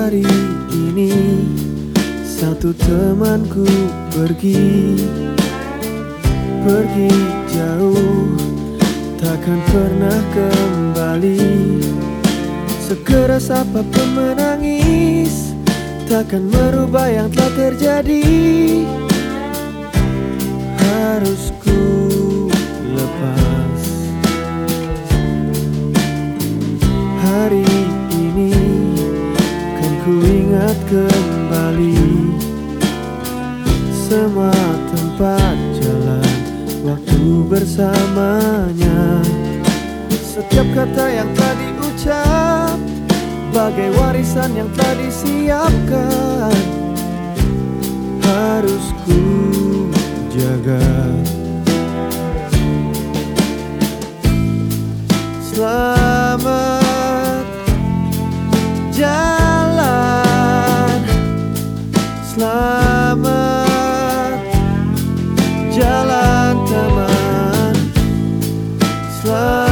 Hari ini satu temanku pergi. Pergi jauh takkan pernah kembali. Sekeras apa pun menangis Takkan merubah yang telah terjadi. Harus ku lepas. Hari Semua tempat jalan waktu bersamanya. Setiap kata yang telah diucap Bagai warisan yang telah disiapkan Harus ku jaga. Selamat jalan Selamat Selamat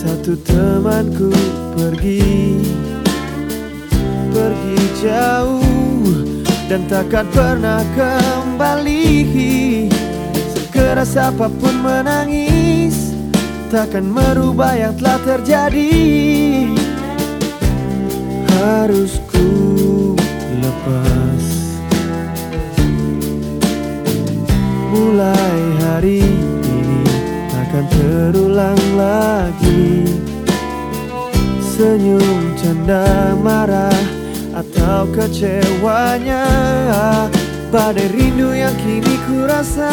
satu temanku pergi. Pergi jauh dan takkan pernah kembali. Sekeras apa pun menangis Takkan merubah yang telah terjadi. Harus ku akan terulang lagi. Senyum, canda, marah Atau kecewanya. Badai rindu yang kini ku rasa.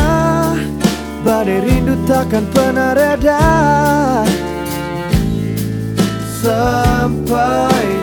Badai rindu takkan pernah reda. Sampai